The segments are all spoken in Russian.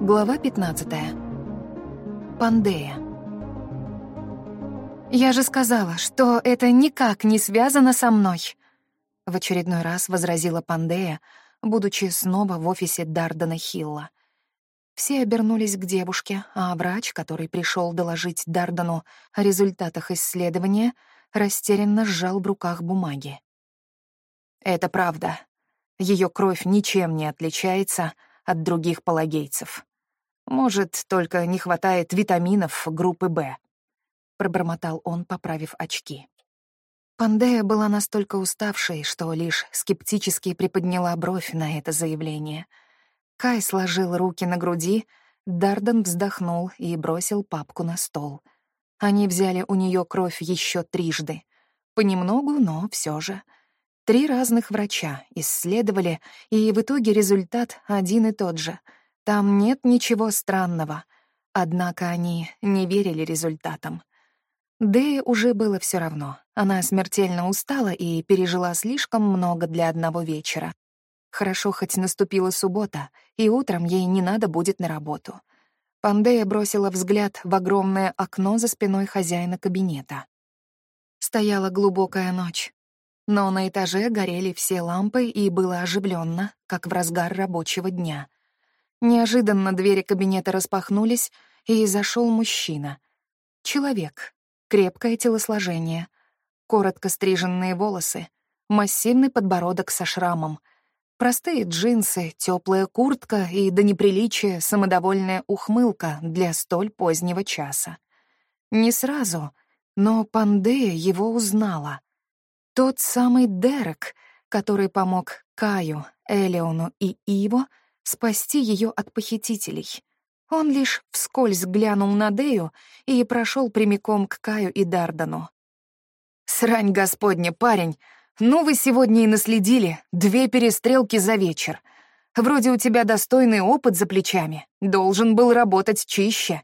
Глава 15. Пандея. «Я же сказала, что это никак не связано со мной», — в очередной раз возразила Пандея, будучи снова в офисе Дардена Хилла. Все обернулись к девушке, а врач, который пришел доложить Дардену о результатах исследования, растерянно сжал в руках бумаги. «Это правда. Ее кровь ничем не отличается от других палагейцев. Может, только не хватает витаминов группы «Б», — пробормотал он, поправив очки. Пандея была настолько уставшей, что лишь скептически приподняла бровь на это заявление. Кай сложил руки на груди, Дарден вздохнул и бросил папку на стол. Они взяли у нее кровь еще трижды. Понемногу, но все же. Три разных врача исследовали, и в итоге результат один и тот же — там нет ничего странного. Однако они не верили результатам. Дэе уже было все равно. Она смертельно устала и пережила слишком много для одного вечера. Хорошо, хоть наступила суббота, и утром ей не надо будет на работу. Пандея бросила взгляд в огромное окно за спиной хозяина кабинета. Стояла глубокая ночь, но на этаже горели все лампы и было оживленно, как в разгар рабочего дня — Неожиданно двери кабинета распахнулись, и зашел мужчина. Человек, крепкое телосложение, коротко стриженные волосы, массивный подбородок со шрамом, простые джинсы, теплая куртка и до неприличия самодовольная ухмылка для столь позднего часа. Не сразу, но Пандея его узнала. Тот самый Дерек, который помог Каю, Элеону и Иво — спасти ее от похитителей. Он лишь вскользь глянул на Дею и прошел прямиком к Каю и Дардану. «Срань господня, парень! Ну вы сегодня и наследили. Две перестрелки за вечер. Вроде у тебя достойный опыт за плечами. Должен был работать чище».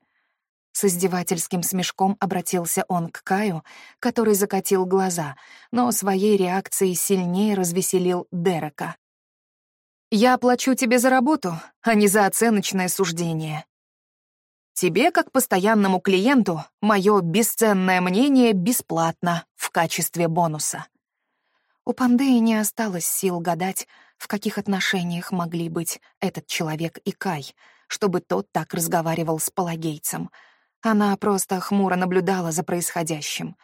С издевательским смешком обратился он к Каю, который закатил глаза, но своей реакцией сильнее развеселил Дерека. Я оплачу тебе за работу, а не за оценочное суждение. Тебе, как постоянному клиенту, мое бесценное мнение бесплатно в качестве бонуса. У Пандеи не осталось сил гадать, в каких отношениях могли быть этот человек и Кай, чтобы тот так разговаривал с палагейцем. Она просто хмуро наблюдала за происходящим.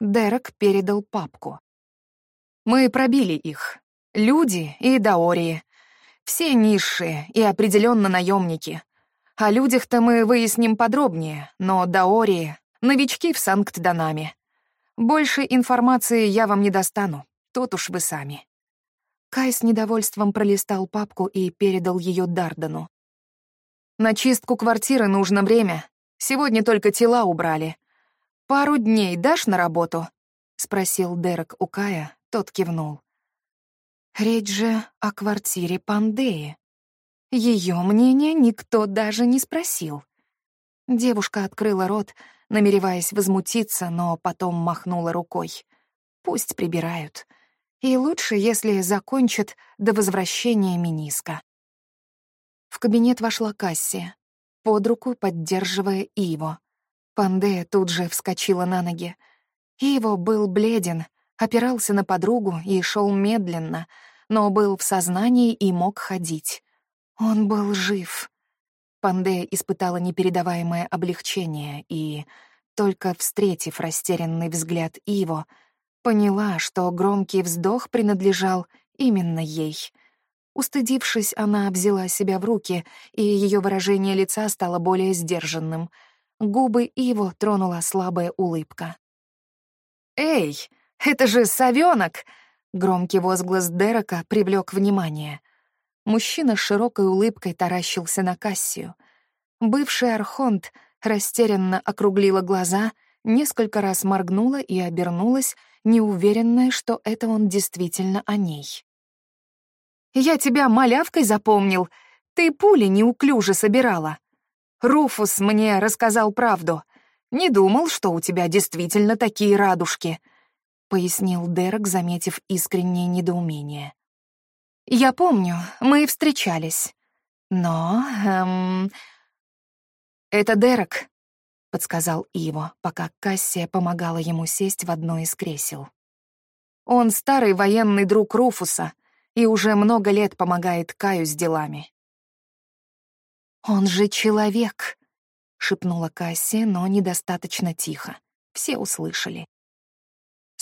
Дерек передал папку. «Мы пробили их. Люди и Даории. Все низшие и определенно наемники. О людях-то мы выясним подробнее, но Даори — новички в Санкт-Данаме. Больше информации я вам не достану, тут уж вы сами». Кай с недовольством пролистал папку и передал ее Дардану. «На чистку квартиры нужно время. Сегодня только тела убрали. Пару дней дашь на работу?» — спросил Дерек у Кая, тот кивнул. Речь же о квартире Пандеи. Ее мнение никто даже не спросил. Девушка открыла рот, намереваясь возмутиться, но потом махнула рукой. Пусть прибирают. И лучше, если закончат до возвращения Миниска. В кабинет вошла Кассия, под руку поддерживая Иво. Пандея тут же вскочила на ноги. Иво был бледен, опирался на подругу и шел медленно, но был в сознании и мог ходить. Он был жив. Пандея испытала непередаваемое облегчение и, только встретив растерянный взгляд Иво, поняла, что громкий вздох принадлежал именно ей. Устыдившись, она взяла себя в руки, и ее выражение лица стало более сдержанным. Губы Иво тронула слабая улыбка. «Эй, это же совёнок!» Громкий возглас Дерека привлек внимание. Мужчина с широкой улыбкой таращился на Кассию. Бывший архонт растерянно округлила глаза, несколько раз моргнула и обернулась, неуверенная, что это он действительно о ней. «Я тебя малявкой запомнил. Ты пули неуклюже собирала. Руфус мне рассказал правду. Не думал, что у тебя действительно такие радужки», — пояснил Дерек, заметив искреннее недоумение. «Я помню, мы встречались. Но... Эм, «Это Дерек», — подсказал Иво, пока Кассия помогала ему сесть в одно из кресел. «Он старый военный друг Руфуса и уже много лет помогает Каю с делами». «Он же человек», — шепнула Кассия, но недостаточно тихо. Все услышали.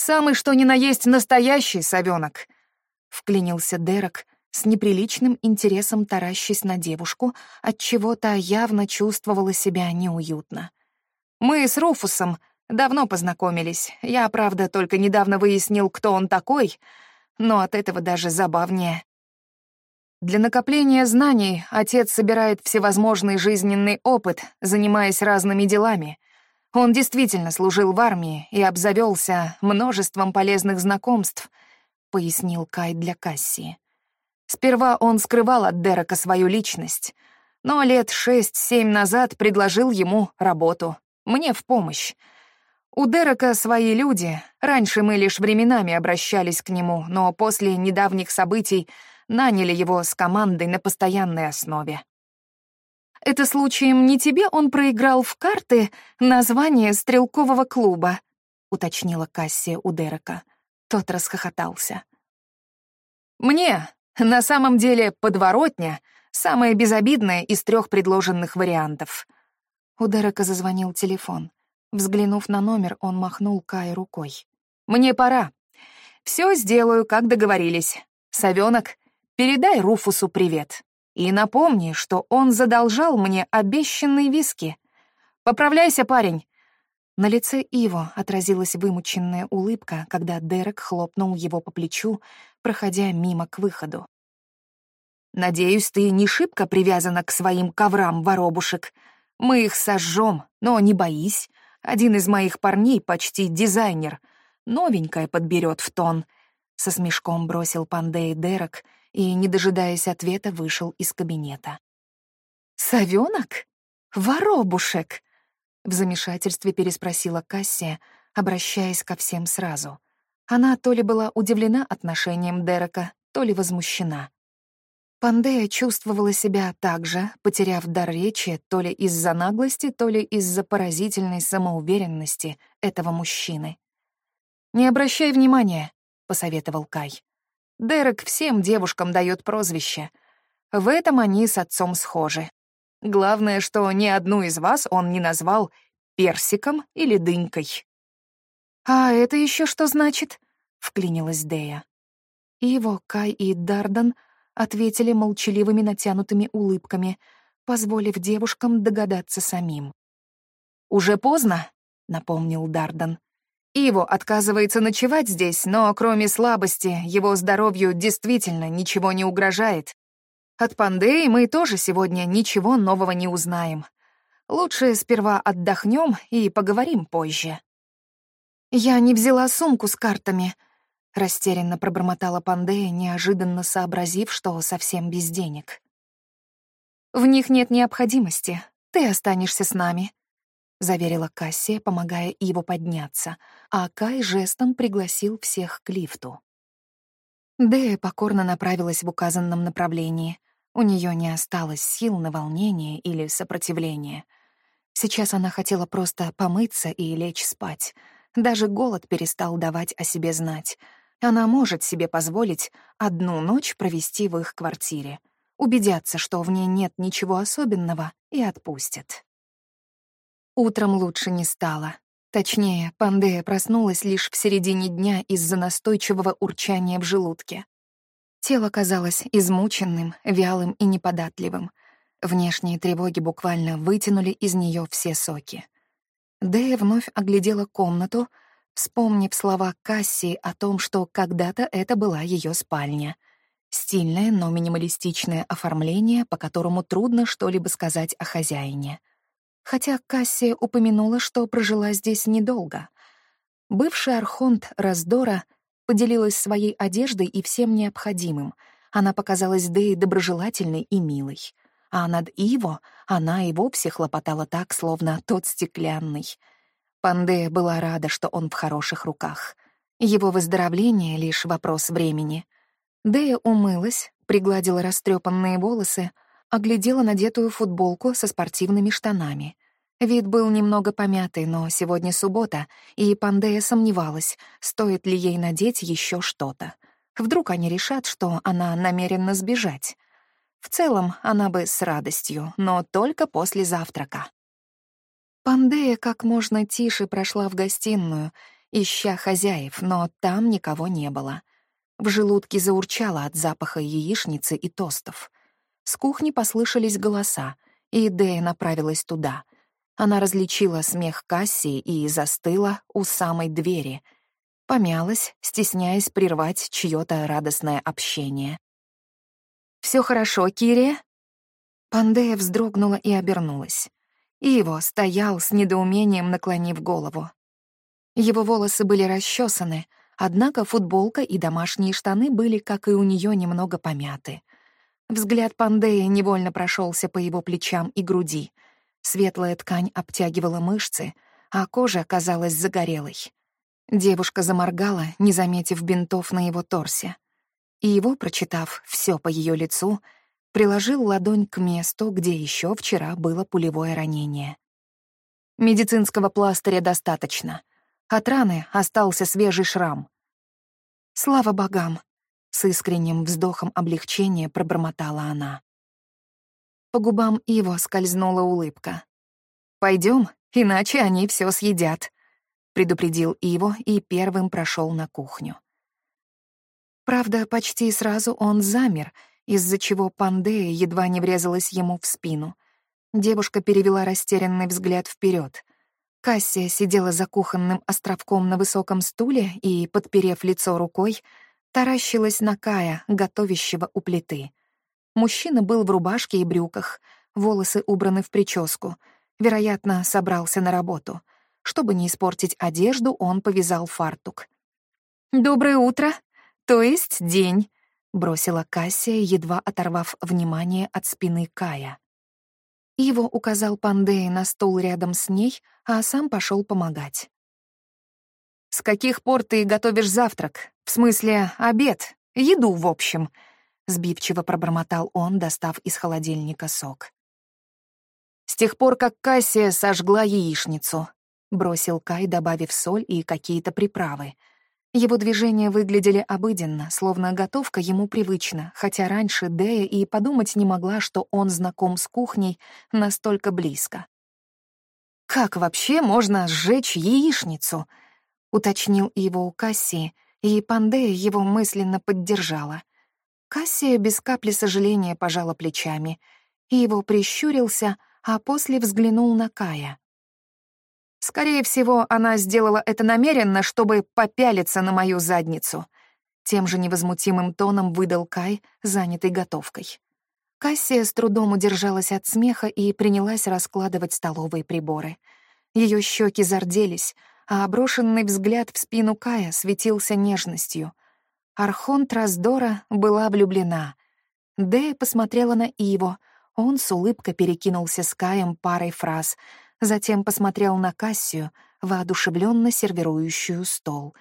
«Самый что ни на есть настоящий совёнок», — вклинился Дерек, с неприличным интересом таращась на девушку, от чего то явно чувствовала себя неуютно. Мы с Руфусом давно познакомились. Я, правда, только недавно выяснил, кто он такой, но от этого даже забавнее. Для накопления знаний отец собирает всевозможный жизненный опыт, занимаясь разными делами. Он действительно служил в армии и обзавелся множеством полезных знакомств, пояснил Кай для Кассии. Сперва он скрывал от Дерека свою личность, но лет шесть-семь назад предложил ему работу, мне в помощь. У Дерека свои люди, раньше мы лишь временами обращались к нему, но после недавних событий наняли его с командой на постоянной основе. «Это случаем не тебе он проиграл в карты название стрелкового клуба?» — уточнила Кассия у Дерека. Тот расхохотался. «Мне, на самом деле, подворотня — самая безобидная из трех предложенных вариантов». У Дерека зазвонил телефон. Взглянув на номер, он махнул Кай рукой. «Мне пора. Все сделаю, как договорились. Совенок, передай Руфусу привет. И напомни, что он задолжал мне обещанные виски. Поправляйся, парень. На лице Иво отразилась вымученная улыбка, когда Дерек хлопнул его по плечу, проходя мимо к выходу. «Надеюсь, ты не шибко привязана к своим коврам, воробушек. Мы их сожжем, но не боись. Один из моих парней почти дизайнер. Новенькое подберет в тон». Со смешком бросил Пандей Дерек и, не дожидаясь ответа, вышел из кабинета. «Совёнок? Воробушек!» В замешательстве переспросила Кассия, обращаясь ко всем сразу. Она то ли была удивлена отношением Дерека, то ли возмущена. Пандея чувствовала себя так же, потеряв дар речи то ли из-за наглости, то ли из-за поразительной самоуверенности этого мужчины. «Не обращай внимания», — посоветовал Кай. «Дерек всем девушкам дает прозвище. В этом они с отцом схожи. Главное, что ни одну из вас он не назвал персиком или дынькой. «А это еще что значит?» — вклинилась Дея. Иво, Кай и Дардан ответили молчаливыми натянутыми улыбками, позволив девушкам догадаться самим. «Уже поздно», — напомнил Дардан. «Иво отказывается ночевать здесь, но кроме слабости его здоровью действительно ничего не угрожает. От Пандеи мы тоже сегодня ничего нового не узнаем. Лучше сперва отдохнем и поговорим позже. Я не взяла сумку с картами, растерянно пробормотала Пандея, неожиданно сообразив, что совсем без денег. В них нет необходимости. Ты останешься с нами, заверила Кассия, помогая Иву подняться, а Кай жестом пригласил всех к лифту. Дэя покорно направилась в указанном направлении. У нее не осталось сил на волнение или сопротивление. Сейчас она хотела просто помыться и лечь спать. Даже голод перестал давать о себе знать. Она может себе позволить одну ночь провести в их квартире, убедятся, что в ней нет ничего особенного, и отпустят. Утром лучше не стало. Точнее, Пандея проснулась лишь в середине дня из-за настойчивого урчания в желудке. Тело казалось измученным, вялым и неподатливым. Внешние тревоги буквально вытянули из нее все соки. Дэя вновь оглядела комнату, вспомнив слова Кассии о том, что когда-то это была ее спальня. Стильное, но минималистичное оформление, по которому трудно что-либо сказать о хозяине. Хотя Кассия упомянула, что прожила здесь недолго. Бывший архонт Раздора — поделилась своей одеждой и всем необходимым. Она показалась Дэй доброжелательной и милой. А над Иво она и вовсе хлопотала так, словно тот стеклянный. Пандея была рада, что он в хороших руках. Его выздоровление — лишь вопрос времени. Дэя умылась, пригладила растрепанные волосы, оглядела надетую футболку со спортивными штанами. Вид был немного помятый, но сегодня суббота, и Пандея сомневалась, стоит ли ей надеть еще что-то. Вдруг они решат, что она намерена сбежать. В целом, она бы с радостью, но только после завтрака. Пандея как можно тише прошла в гостиную, ища хозяев, но там никого не было. В желудке заурчало от запаха яичницы и тостов. С кухни послышались голоса, и Дея направилась туда. Она различила смех Кассии и застыла у самой двери. Помялась, стесняясь прервать чьё-то радостное общение. Все хорошо, Кирия?» Пандея вздрогнула и обернулась. Иво стоял с недоумением, наклонив голову. Его волосы были расчесаны, однако футболка и домашние штаны были, как и у нее, немного помяты. Взгляд Пандея невольно прошелся по его плечам и груди. Светлая ткань обтягивала мышцы, а кожа казалась загорелой. Девушка заморгала, не заметив бинтов на его торсе. И его, прочитав все по ее лицу, приложил ладонь к месту, где еще вчера было пулевое ранение. Медицинского пластыря достаточно. От раны остался свежий шрам. «Слава богам!» — с искренним вздохом облегчения пробормотала она. По губам Иво скользнула улыбка. Пойдем, иначе они все съедят», — предупредил Иво и первым прошел на кухню. Правда, почти сразу он замер, из-за чего Пандея едва не врезалась ему в спину. Девушка перевела растерянный взгляд вперед. Кассия сидела за кухонным островком на высоком стуле и, подперев лицо рукой, таращилась на Кая, готовящего у плиты. Мужчина был в рубашке и брюках, волосы убраны в прическу. Вероятно, собрался на работу. Чтобы не испортить одежду, он повязал фартук. «Доброе утро!» «То есть день», — бросила Кассия, едва оторвав внимание от спины Кая. Его указал Пандея на стул рядом с ней, а сам пошел помогать. «С каких пор ты готовишь завтрак? В смысле, обед, еду, в общем», — сбивчиво пробормотал он, достав из холодильника сок. «С тех пор, как Кассия сожгла яичницу», — бросил Кай, добавив соль и какие-то приправы — его движения выглядели обыденно, словно готовка ему привычна, хотя раньше Дея и подумать не могла, что он знаком с кухней настолько близко. «Как вообще можно сжечь яичницу?» — уточнил его у Кассии, и Пандея его мысленно поддержала. Кассия без капли сожаления пожала плечами, и его прищурился, а после взглянул на Кая. Скорее всего, она сделала это намеренно, чтобы попялиться на мою задницу. Тем же невозмутимым тоном выдал Кай, занятый готовкой. Кассия с трудом удержалась от смеха и принялась раскладывать столовые приборы. Ее щеки зарделись, а оброшенный взгляд в спину Кая светился нежностью. Архонт Раздора была влюблена. Дея посмотрела на Иво, он с улыбкой перекинулся с Каем парой фраз — затем посмотрел на Кассию, воодушевленно сервирующую стол.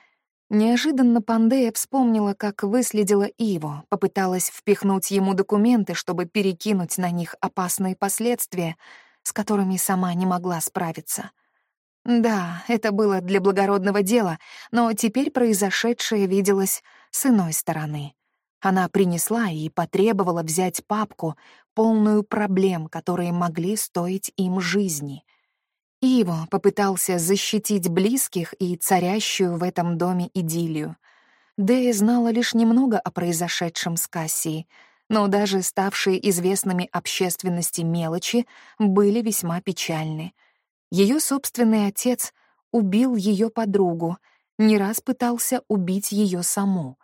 Неожиданно Пандея вспомнила, как выследила Иво, попыталась впихнуть ему документы, чтобы перекинуть на них опасные последствия, с которыми сама не могла справиться. Да, это было для благородного дела, но теперь произошедшее виделось с иной стороны. Она принесла и потребовала взять папку, полную проблем, которые могли стоить им жизни — Иво попытался защитить близких и царящую в этом доме идиллию. Дэя знала лишь немного о произошедшем с Кассией, но даже ставшие известными общественности мелочи были весьма печальны. Ее собственный отец убил ее подругу, не раз пытался убить ее саму.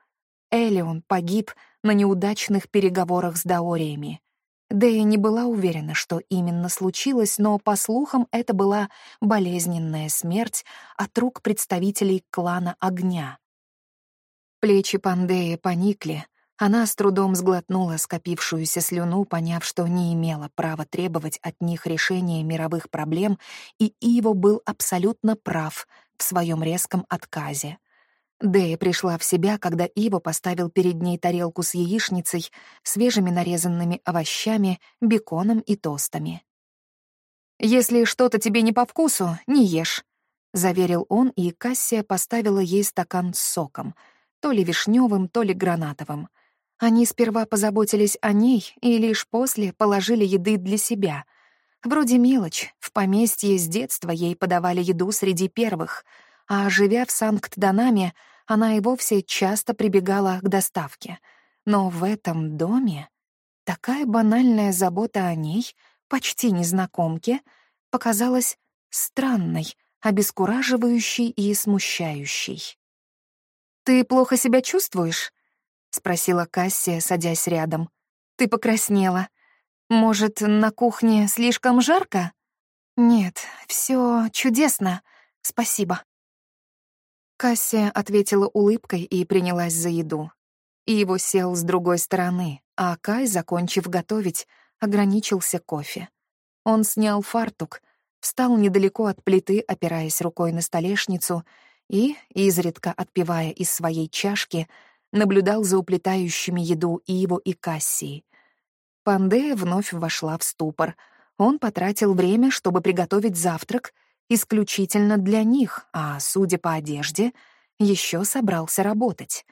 Элеон погиб на неудачных переговорах с Даориями. Дэя не была уверена, что именно случилось, но, по слухам, это была болезненная смерть от рук представителей клана Огня. Плечи Пандеи поникли, она с трудом сглотнула скопившуюся слюну, поняв, что не имела права требовать от них решения мировых проблем, и Иво был абсолютно прав в своем резком отказе. Дэя пришла в себя, когда Ива поставил перед ней тарелку с яичницей, свежими нарезанными овощами, беконом и тостами. «Если что-то тебе не по вкусу, не ешь», — заверил он, и Кассия поставила ей стакан с соком, то ли вишневым, то ли гранатовым. Они сперва позаботились о ней и лишь после положили еды для себя. Вроде мелочь, в поместье с детства ей подавали еду среди первых, а, живя в Санкт-Данаме, она и вовсе часто прибегала к доставке. Но в этом доме такая банальная забота о ней, почти незнакомке, показалась странной, обескураживающей и смущающей. «Ты плохо себя чувствуешь?» — спросила Кассия, садясь рядом. «Ты покраснела. Может, на кухне слишком жарко?» «Нет, все чудесно. Спасибо». Кассия ответила улыбкой и принялась за еду. И его сел с другой стороны, а Кай, закончив готовить, ограничился кофе. Он снял фартук, встал недалеко от плиты, опираясь рукой на столешницу, и, изредка отпивая из своей чашки, наблюдал за уплетающими еду Иво и Кассии. Пандея вновь вошла в ступор. Он потратил время, чтобы приготовить завтрак — исключительно для них, а, судя по одежде, еще собрался работать.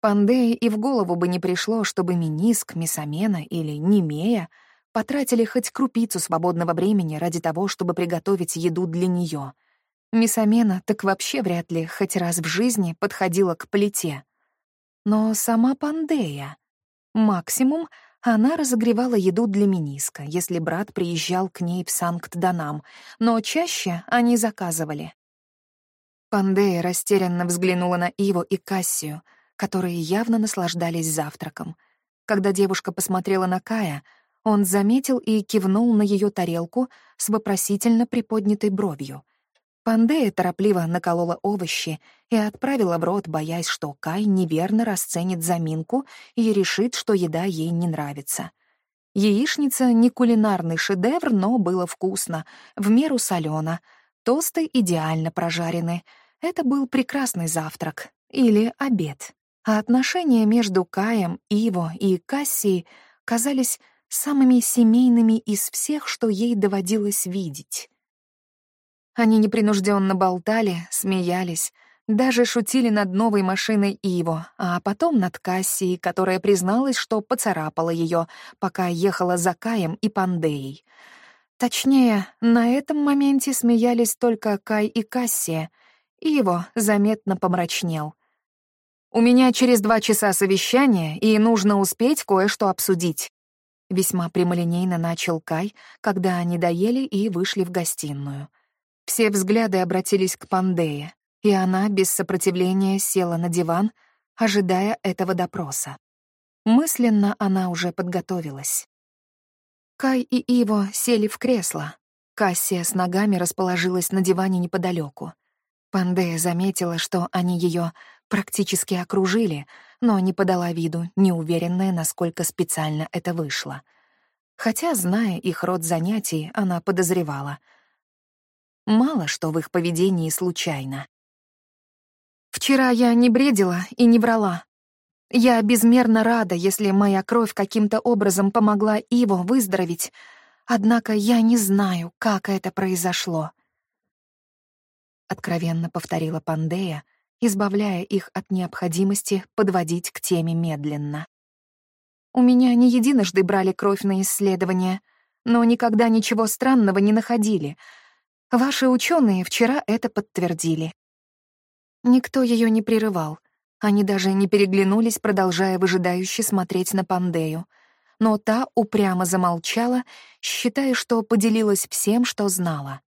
Пандее и в голову бы не пришло, чтобы Миниск, Месамена или Немея потратили хоть крупицу свободного времени ради того, чтобы приготовить еду для нее. Месамена так вообще вряд ли хоть раз в жизни подходила к плите. Но сама Пандея... Максимум — она разогревала еду для Миниска, если брат приезжал к ней в Санкт-Данам, но чаще они заказывали. Пандея растерянно взглянула на Иву и Кассию, которые явно наслаждались завтраком. Когда девушка посмотрела на Кая, он заметил и кивнул на ее тарелку с вопросительно приподнятой бровью — Пандея торопливо наколола овощи и отправила в рот, боясь, что Кай неверно расценит заминку и решит, что еда ей не нравится. Яичница — не кулинарный шедевр, но было вкусно, в меру солено. Тосты идеально прожарены. Это был прекрасный завтрак. Или обед. А отношения между Каем, Иво и Кассией казались самыми семейными из всех, что ей доводилось видеть. Они непринужденно болтали, смеялись, даже шутили над новой машиной Иво, а потом над Кассией, которая призналась, что поцарапала ее, пока ехала за Каем и Пандеей. Точнее, на этом моменте смеялись только Кай и Кассия. Иво заметно помрачнел. «У меня через два часа совещание, и нужно успеть кое-что обсудить». Весьма прямолинейно начал Кай, когда они доели и вышли в гостиную. Все взгляды обратились к Пандее, и она без сопротивления села на диван, ожидая этого допроса. Мысленно она уже подготовилась. Кай и Иво сели в кресло. Кассия с ногами расположилась на диване неподалеку. Пандея заметила, что они ее практически окружили, но не подала виду, неуверенная, насколько специально это вышло. Хотя, зная их род занятий, она подозревала — Мало что в их поведении случайно. Вчера я не бредила и не врала. Я безмерно рада, если моя кровь каким-то образом помогла Иво выздороветь, однако я не знаю, как это произошло. Откровенно повторила Пандея, избавляя их от необходимости подводить к теме медленно. У меня не единожды брали кровь на исследования, но никогда ничего странного не находили — Ваши ученые вчера это подтвердили. Никто ее не прерывал. Они даже не переглянулись, продолжая выжидающе смотреть на Пандею. Но та упрямо замолчала, считая, что поделилась всем, что знала.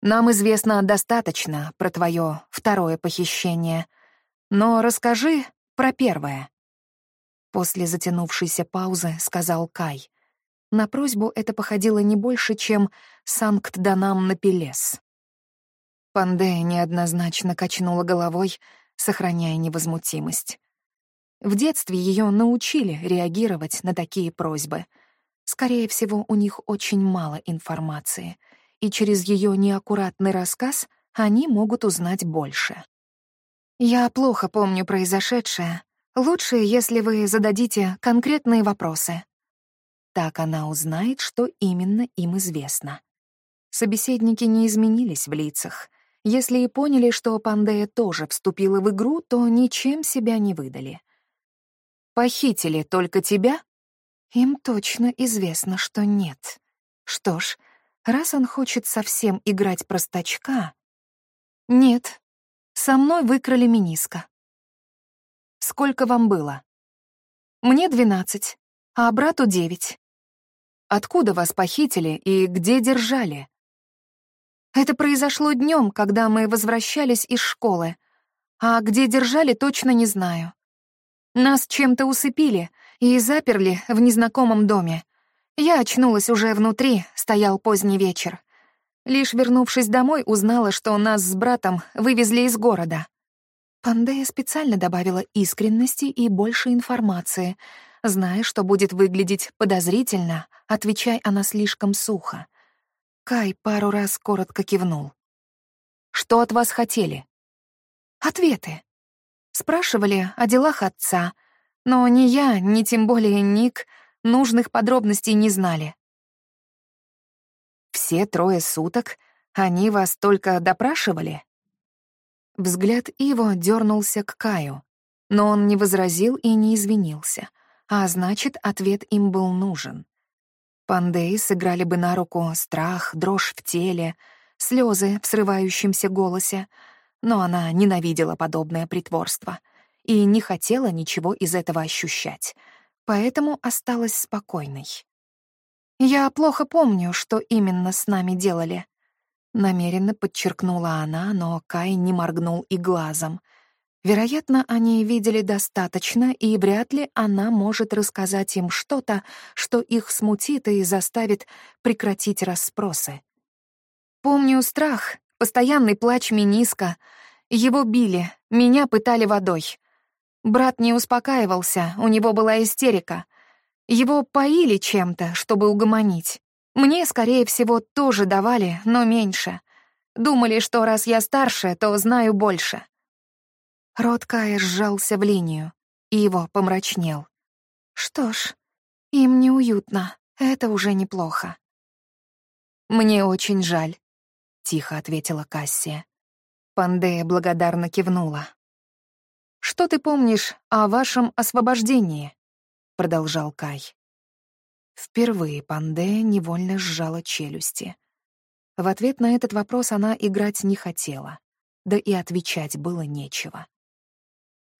«Нам известно достаточно про твое второе похищение, но расскажи про первое». После затянувшейся паузы сказал Кай. На просьбу это походило не больше, чем «Санкт-Данам на Пелес». Пандея неоднозначно качнула головой, сохраняя невозмутимость. В детстве ее научили реагировать на такие просьбы. Скорее всего, у них очень мало информации, и через ее неаккуратный рассказ они могут узнать больше. Я плохо помню произошедшее. Лучше, если вы зададите конкретные вопросы. Так она узнает, что именно им известно. Собеседники не изменились в лицах. Если и поняли, что Пандея тоже вступила в игру, то ничем себя не выдали. «Похитили только тебя?» Им точно известно, что нет. Что ж, раз он хочет совсем играть простачка... Нет, со мной выкрали миниска. Сколько вам было? Мне двенадцать, а брату девять. Откуда вас похитили и где держали? Это произошло днем, когда мы возвращались из школы, а где держали, точно не знаю. Нас чем-то усыпили и заперли в незнакомом доме. Я очнулась уже внутри, стоял поздний вечер. Лишь вернувшись домой, узнала, что нас с братом вывезли из города. Пандея специально добавила искренности и больше информации, зная, что будет выглядеть подозрительно, отвечай она слишком сухо. Кай пару раз коротко кивнул. «Что от вас хотели?» «Ответы. Спрашивали о делах отца, но ни я, ни тем более Ник нужных подробностей не знали. Все трое суток они вас только допрашивали? Взгляд Иво дернулся к Каю, но он не возразил и не извинился, а значит, ответ им был нужен. Пандеи сыграли бы на руку страх, дрожь в теле, слезы в срывающемся голосе, но она ненавидела подобное притворство и не хотела ничего из этого ощущать, поэтому осталась спокойной. «Я плохо помню, что именно с нами делали», — намеренно подчеркнула она, но Кай не моргнул и глазом. Вероятно, они видели достаточно, и вряд ли она может рассказать им что-то, что их смутит и заставит прекратить расспросы. «Помню страх, постоянный плач Миниска. Его били, меня пытали водой. Брат не успокаивался, у него была истерика — его поили чем-то, чтобы угомонить. Мне, скорее всего, тоже давали, но меньше. Думали, что раз я старше, то знаю больше. Рот Кая сжался в линию, и его помрачнел. Что ж, им неуютно, это уже неплохо. «Мне очень жаль», — тихо ответила Кассия. Пандея благодарно кивнула. «Что ты помнишь о вашем освобождении?» продолжал Кай. Впервые Пандея невольно сжала челюсти. В ответ на этот вопрос она играть не хотела, да и отвечать было нечего.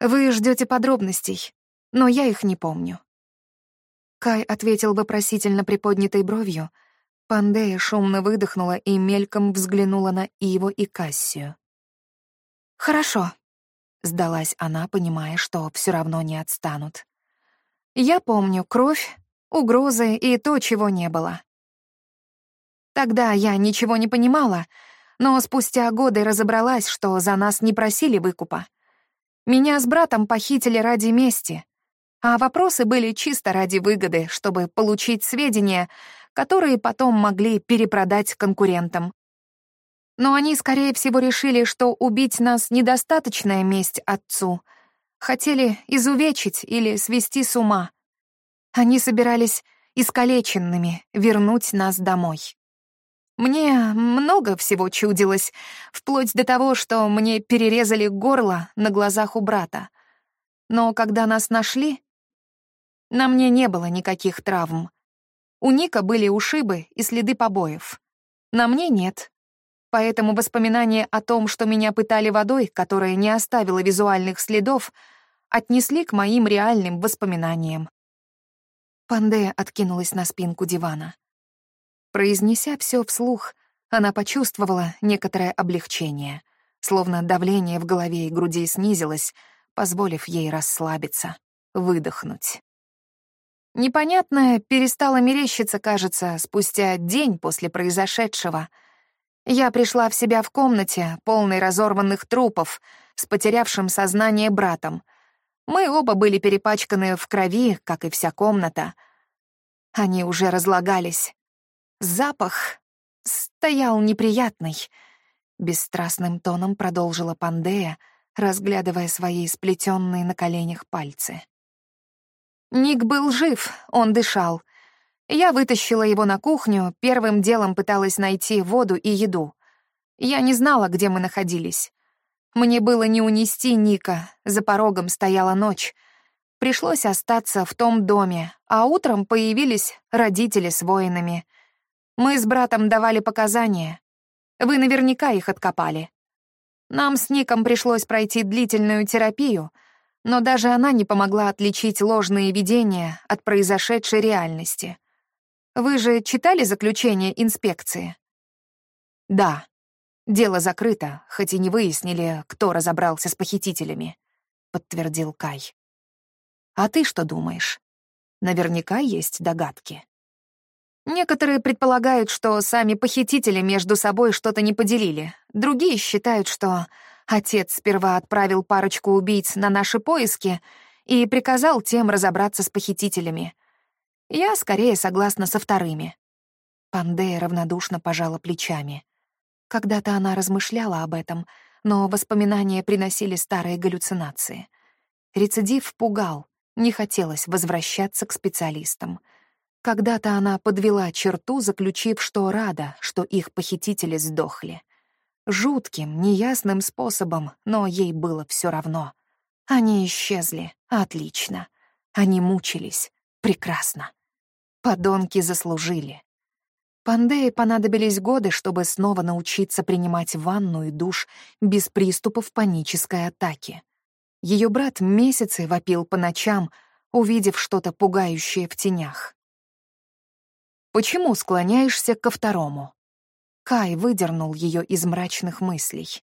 «Вы ждете подробностей, но я их не помню». Кай ответил вопросительно приподнятой бровью. Пандея шумно выдохнула и мельком взглянула на Иво и Кассию. «Хорошо», — сдалась она, понимая, что все равно не отстанут. Я помню кровь, угрозы и то, чего не было. Тогда я ничего не понимала, но спустя годы разобралась, что за нас не просили выкупа. Меня с братом похитили ради мести, а вопросы были чисто ради выгоды, чтобы получить сведения, которые потом могли перепродать конкурентам. Но они, скорее всего, решили, что убить нас — недостаточная месть отцу — Хотели изувечить или свести с ума. Они собирались искалеченными вернуть нас домой. Мне много всего чудилось, вплоть до того, что мне перерезали горло на глазах у брата. Но когда нас нашли, на мне не было никаких травм. У Ника были ушибы и следы побоев. На мне нет. Поэтому воспоминания о том, что меня пытали водой, которая не оставила визуальных следов, отнесли к моим реальным воспоминаниям. Пандея откинулась на спинку дивана. Произнеся все вслух, она почувствовала некоторое облегчение, словно давление в голове и груди снизилось, позволив ей расслабиться, выдохнуть. Непонятное перестало мерещиться, кажется, спустя день после произошедшего — я пришла в себя в комнате, полной разорванных трупов, с потерявшим сознание братом. Мы оба были перепачканы в крови, как и вся комната. Они уже разлагались. Запах стоял неприятный. Бесстрастным тоном продолжила Пандея, разглядывая свои сплетенные на коленях пальцы. Ник был жив, он дышал. Я вытащила его на кухню, первым делом пыталась найти воду и еду. Я не знала, где мы находились. Мне было не унести Ника, за порогом стояла ночь. Пришлось остаться в том доме, а утром появились родители с воинами. Мы с братом давали показания. Вы наверняка их откопали. Нам с Ником пришлось пройти длительную терапию — но даже она не помогла отличить ложные видения от произошедшей реальности. Вы же читали заключение инспекции? Да. Дело закрыто, хоть и не выяснили, кто разобрался с похитителями, подтвердил Кай. А ты что думаешь? Наверняка есть догадки. Некоторые предполагают, что сами похитители между собой что-то не поделили. Другие считают, что Отец сперва отправил парочку убийц на наши поиски и приказал тем разобраться с похитителями. Я скорее согласна со вторыми. Пандея равнодушно пожала плечами. Когда-то она размышляла об этом, но воспоминания приносили старые галлюцинации. Рецидив пугал, не хотелось возвращаться к специалистам. Когда-то она подвела черту, заключив, что рада, что их похитители сдохли. Жутким, неясным способом, но ей было все равно. Они исчезли. Отлично. Они мучились. Прекрасно. Подонки заслужили. Пандее понадобились годы, чтобы снова научиться принимать ванну и душ без приступов панической атаки. Ее брат месяцы вопил по ночам, увидев что-то пугающее в тенях. «Почему склоняешься ко второму?» Кай выдернул ее из мрачных мыслей.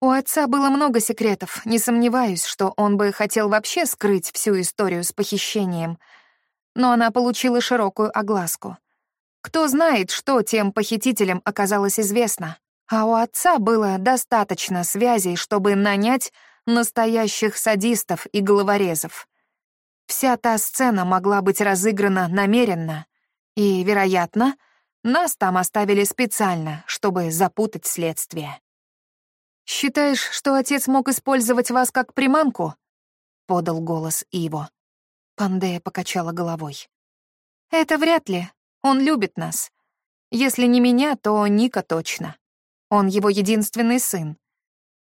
У отца было много секретов, не сомневаюсь, что он бы хотел вообще скрыть всю историю с похищением. Но она получила широкую огласку. Кто знает, что тем похитителям оказалось известно. А у отца было достаточно связей, чтобы нанять настоящих садистов и головорезов. Вся та сцена могла быть разыграна намеренно и, вероятно, нас там оставили специально, чтобы запутать следствие. «Считаешь, что отец мог использовать вас как приманку?» — подал голос Иво. Пандея покачала головой. «Это вряд ли. Он любит нас. Если не меня, то Ника точно. Он его единственный сын.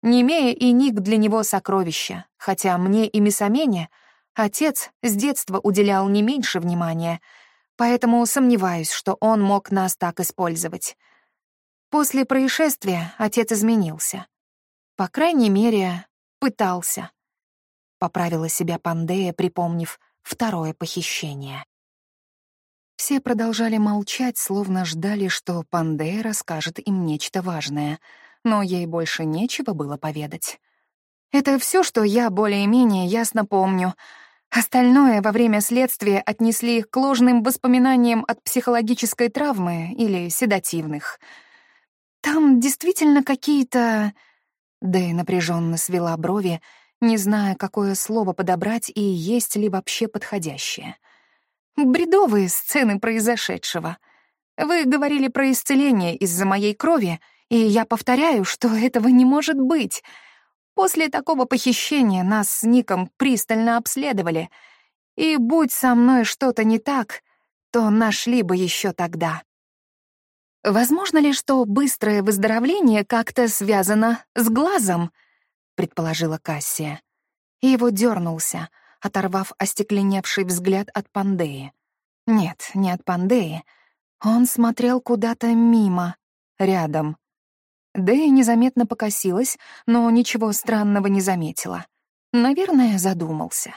Немея и Ник для него сокровища, хотя мне и Мисамене отец с детства уделял не меньше внимания — поэтому сомневаюсь, что он мог нас так использовать. После происшествия отец изменился. По крайней мере, пытался. Поправила себя Пандея, припомнив второе похищение. Все продолжали молчать, словно ждали, что Пандея расскажет им нечто важное, но ей больше нечего было поведать. «Это все, что я более-менее ясно помню», Остальное во время следствия отнесли к ложным воспоминаниям от психологической травмы или седативных. Там действительно какие-то... Дэй напряженно свела брови, не зная, какое слово подобрать и есть ли вообще подходящее. Бредовые сцены произошедшего. Вы говорили про исцеление из-за моей крови, и я повторяю, что этого не может быть — После такого похищения нас с Ником пристально обследовали, и будь со мной что-то не так, то нашли бы еще тогда. Возможно ли, что быстрое выздоровление как-то связано с глазом? предположила Кассия. И его дернулся, оторвав остекленевший взгляд от Пандеи. Нет, не от Пандеи. Он смотрел куда-то мимо, рядом. Дэя незаметно покосилась, но ничего странного не заметила. Наверное, задумался.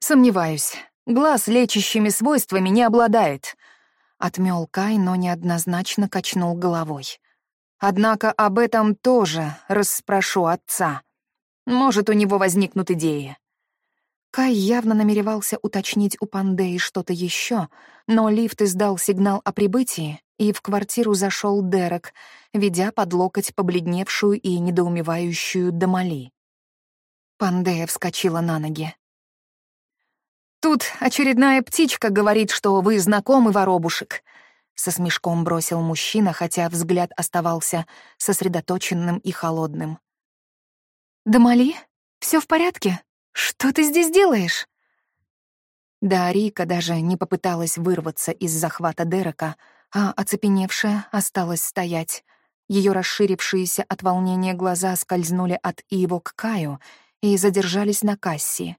«Сомневаюсь. Глаз лечащими свойствами не обладает», — отмёл Кай, но неоднозначно качнул головой. «Однако об этом тоже расспрошу отца. Может, у него возникнут идеи». Кай явно намеревался уточнить у Пандеи что-то еще, но лифт издал сигнал о прибытии, и в квартиру зашел Дерек, ведя под локоть побледневшую и недоумевающую Дамали. Пандея вскочила на ноги. «Тут очередная птичка говорит, что вы знакомы, воробушек», — со смешком бросил мужчина, хотя взгляд оставался сосредоточенным и холодным. «Дамали, все в порядке? Что ты здесь делаешь?» Да, Рика даже не попыталась вырваться из захвата Дерека, а оцепеневшая осталась стоять. Ее расширившиеся от волнения глаза скользнули от Иво к Каю и задержались на кассе.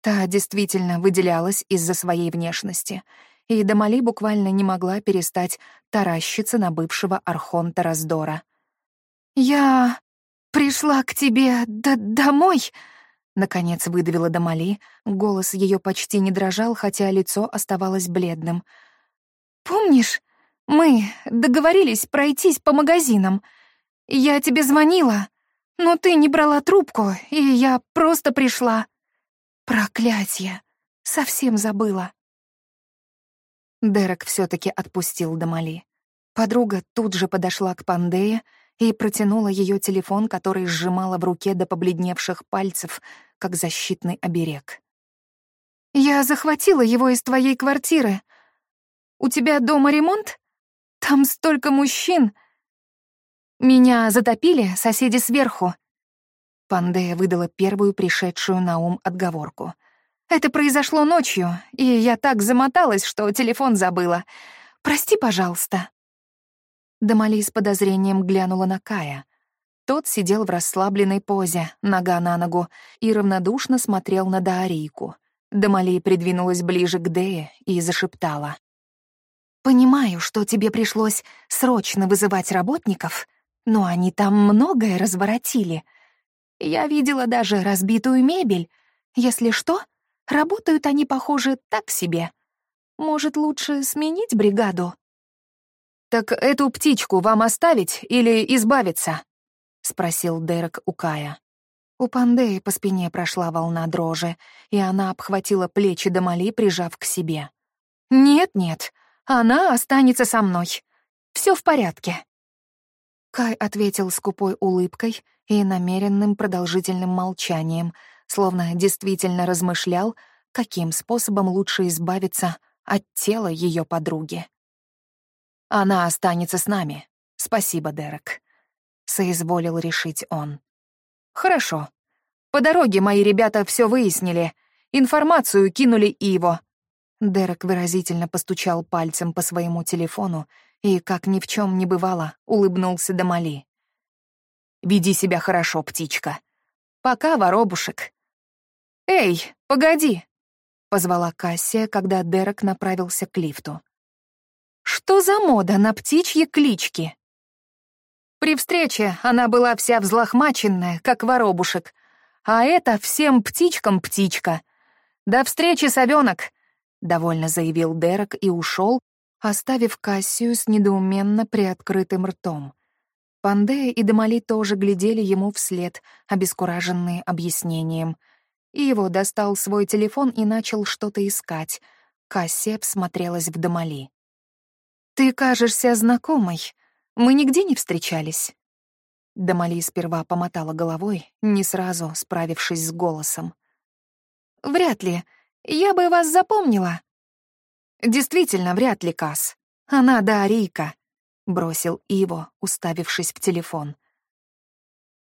Та действительно выделялась из-за своей внешности, и Дамали буквально не могла перестать таращиться на бывшего архонта раздора. «Я пришла к тебе домой», Наконец выдавила Дамали, голос ее почти не дрожал, хотя лицо оставалось бледным. «Помнишь, мы договорились пройтись по магазинам? Я тебе звонила, но ты не брала трубку, и я просто пришла. Проклятье! Совсем забыла». Дерек все таки отпустил Дамали. Подруга тут же подошла к Пандее и протянула ее телефон, который сжимала в руке до побледневших пальцев, как защитный оберег. «Я захватила его из твоей квартиры. У тебя дома ремонт? Там столько мужчин. Меня затопили соседи сверху». Пандея выдала первую пришедшую на ум отговорку. «Это произошло ночью, и я так замоталась, что телефон забыла. Прости, пожалуйста». Дамали с подозрением глянула на Кая. Тот сидел в расслабленной позе, нога на ногу, и равнодушно смотрел на Даарийку. Дамали придвинулась ближе к Дее и зашептала. «Понимаю, что тебе пришлось срочно вызывать работников, но они там многое разворотили. Я видела даже разбитую мебель. Если что, работают они, похоже, так себе. Может, лучше сменить бригаду?» «Так эту птичку вам оставить или избавиться?» — спросил Дерек у Кая. У Пандеи по спине прошла волна дрожи, и она обхватила плечи Дамали, прижав к себе. «Нет-нет, она останется со мной. Все в порядке». Кай ответил скупой улыбкой и намеренным продолжительным молчанием, словно действительно размышлял, каким способом лучше избавиться от тела ее подруги. Она останется с нами. Спасибо, Дерек. Соизволил решить он. Хорошо. По дороге мои ребята все выяснили. Информацию кинули Иво. Дерек выразительно постучал пальцем по своему телефону и, как ни в чем не бывало, улыбнулся до Мали. «Веди себя хорошо, птичка. Пока, воробушек». «Эй, погоди!» — позвала Кассия, когда Дерек направился к лифту. Что за мода на птичьи клички? При встрече она была вся взлохмаченная, как воробушек, а это всем птичкам птичка. До встречи, совенок, довольно заявил Дерек и ушел, оставив Кассию с недоуменно приоткрытым ртом. Пандея и Дамали тоже глядели ему вслед, обескураженные объяснением. И его достал свой телефон и начал что-то искать. Кассия всмотрелась в Дамали. «Ты кажешься знакомой. Мы нигде не встречались». Дамали сперва помотала головой, не сразу справившись с голосом. «Вряд ли. Я бы вас запомнила». «Действительно, вряд ли, Кас. Она да Арийка», — бросил Иво, уставившись в телефон.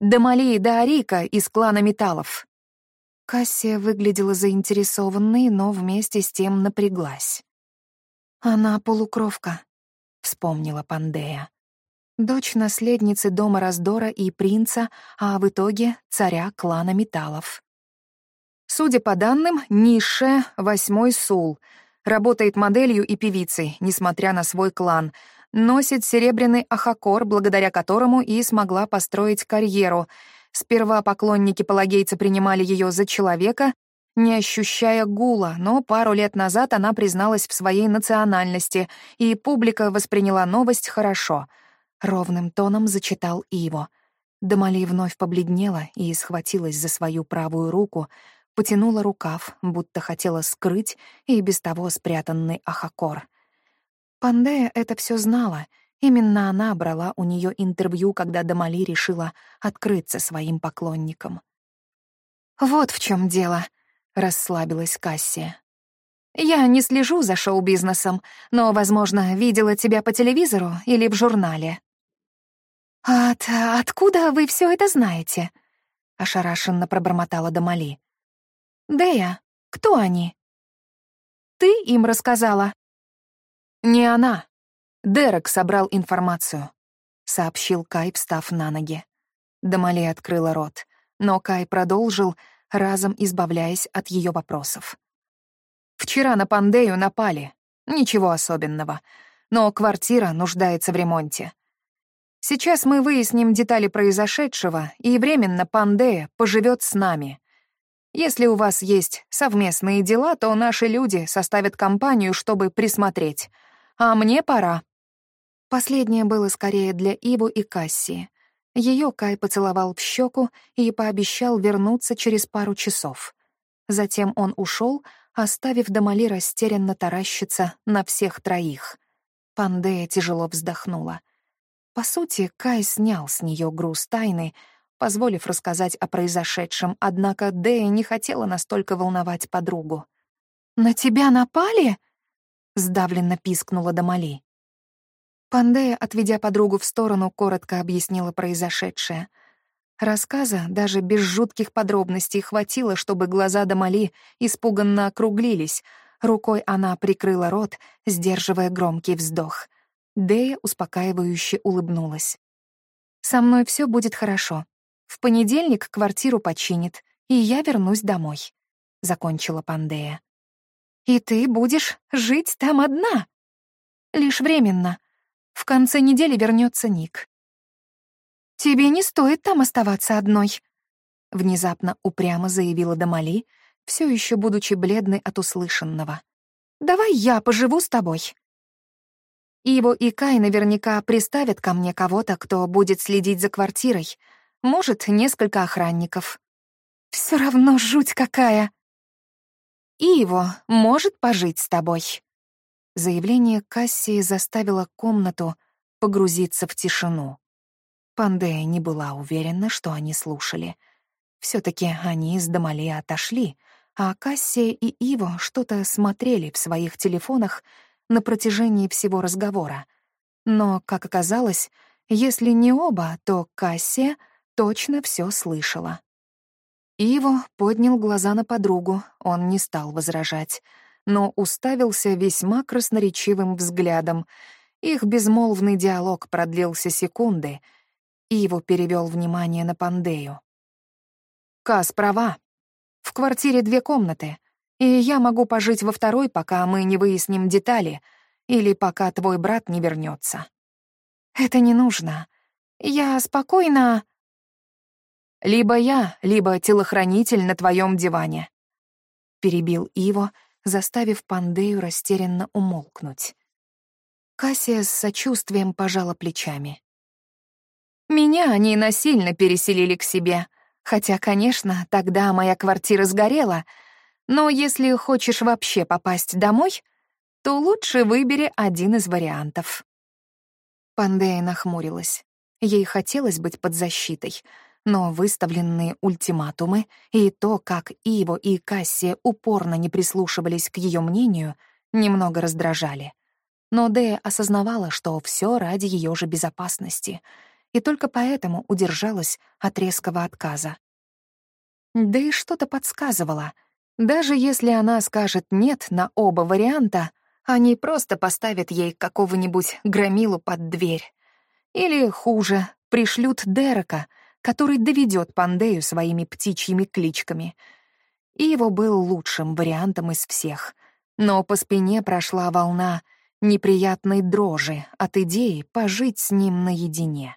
«Дамали да Арийка из клана Металлов». Кассия выглядела заинтересованной, но вместе с тем напряглась. «Она полукровка», вспомнила Пандея. Дочь наследницы дома раздора и принца, а в итоге царя клана металлов. Судя по данным, Нише — восьмой Сул. Работает моделью и певицей, несмотря на свой клан. Носит серебряный ахакор, благодаря которому и смогла построить карьеру. Сперва поклонники палагейца принимали ее за человека, не ощущая гула, но пару лет назад она призналась в своей национальности, и публика восприняла новость хорошо. Ровным тоном зачитал Иво. Дамали вновь побледнела и схватилась за свою правую руку, потянула рукав, будто хотела скрыть и без того спрятанный ахакор. Пандея это все знала. Именно она брала у нее интервью, когда Дамали решила открыться своим поклонникам. «Вот в чем дело», — расслабилась Кассия. «Я не слежу за шоу-бизнесом, но, возможно, видела тебя по телевизору или в журнале». «От... откуда вы все это знаете?» ошарашенно пробормотала Дамали. «Дея, кто они?» «Ты им рассказала?» «Не она. Дерек собрал информацию», — сообщил Кай, встав на ноги. Дамали открыла рот, но Кай продолжил, разом избавляясь от ее вопросов. «Вчера на Пандею напали. Ничего особенного. Но квартира нуждается в ремонте. Сейчас мы выясним детали произошедшего, и временно Пандея поживет с нами. Если у вас есть совместные дела, то наши люди составят компанию, чтобы присмотреть. А мне пора». Последнее было скорее для Иву и Кассии. Ее Кай поцеловал в щеку и пообещал вернуться через пару часов. Затем он ушел, оставив Дамали растерянно таращиться на всех троих. Пандея тяжело вздохнула. По сути, Кай снял с нее груз тайны, позволив рассказать о произошедшем, однако Дея не хотела настолько волновать подругу. «На тебя напали?» — сдавленно пискнула Дамали. Пандея, отведя подругу в сторону, коротко объяснила произошедшее. Рассказа, даже без жутких подробностей, хватило, чтобы глаза Дамали испуганно округлились. Рукой она прикрыла рот, сдерживая громкий вздох. Дея успокаивающе улыбнулась. «Со мной все будет хорошо. В понедельник квартиру починит, и я вернусь домой», — закончила Пандея. «И ты будешь жить там одна?» «Лишь временно. В конце недели вернется Ник. «Тебе не стоит там оставаться одной», — внезапно упрямо заявила Дамали, все еще будучи бледной от услышанного. «Давай я поживу с тобой». Иво и Кай наверняка приставят ко мне кого-то, кто будет следить за квартирой. Может, несколько охранников. Все равно жуть какая. Иво может пожить с тобой. Заявление Кассии заставило комнату погрузиться в тишину. Пандея не была уверена, что они слушали. все таки они с Дамали отошли, а Кассия и Иво что-то смотрели в своих телефонах на протяжении всего разговора. Но, как оказалось, если не оба, то Кассия точно все слышала. Иво поднял глаза на подругу, он не стал возражать — но уставился весьма красноречивым взглядом. Их безмолвный диалог продлился секунды, и его перевел внимание на Пандею. «Кас права. В квартире две комнаты, и я могу пожить во второй, пока мы не выясним детали, или пока твой брат не вернется. Это не нужно. Я спокойно...» «Либо я, либо телохранитель на твоем диване», — перебил Иво, — заставив Пандею растерянно умолкнуть. Кассия с сочувствием пожала плечами. «Меня они насильно переселили к себе, хотя, конечно, тогда моя квартира сгорела, но если хочешь вообще попасть домой, то лучше выбери один из вариантов». Пандея нахмурилась. Ей хотелось быть под защитой — но выставленные ультиматумы и то, как Иво и Кассия упорно не прислушивались к ее мнению, немного раздражали. Но Дея осознавала, что все ради ее же безопасности, и только поэтому удержалась от резкого отказа. Да и что-то подсказывало. Даже если она скажет «нет» на оба варианта, они просто поставят ей какого-нибудь громилу под дверь. Или, хуже, пришлют Дерека — который доведет Пандею своими птичьими кличками. И его был лучшим вариантом из всех. Но по спине прошла волна неприятной дрожи от идеи пожить с ним наедине.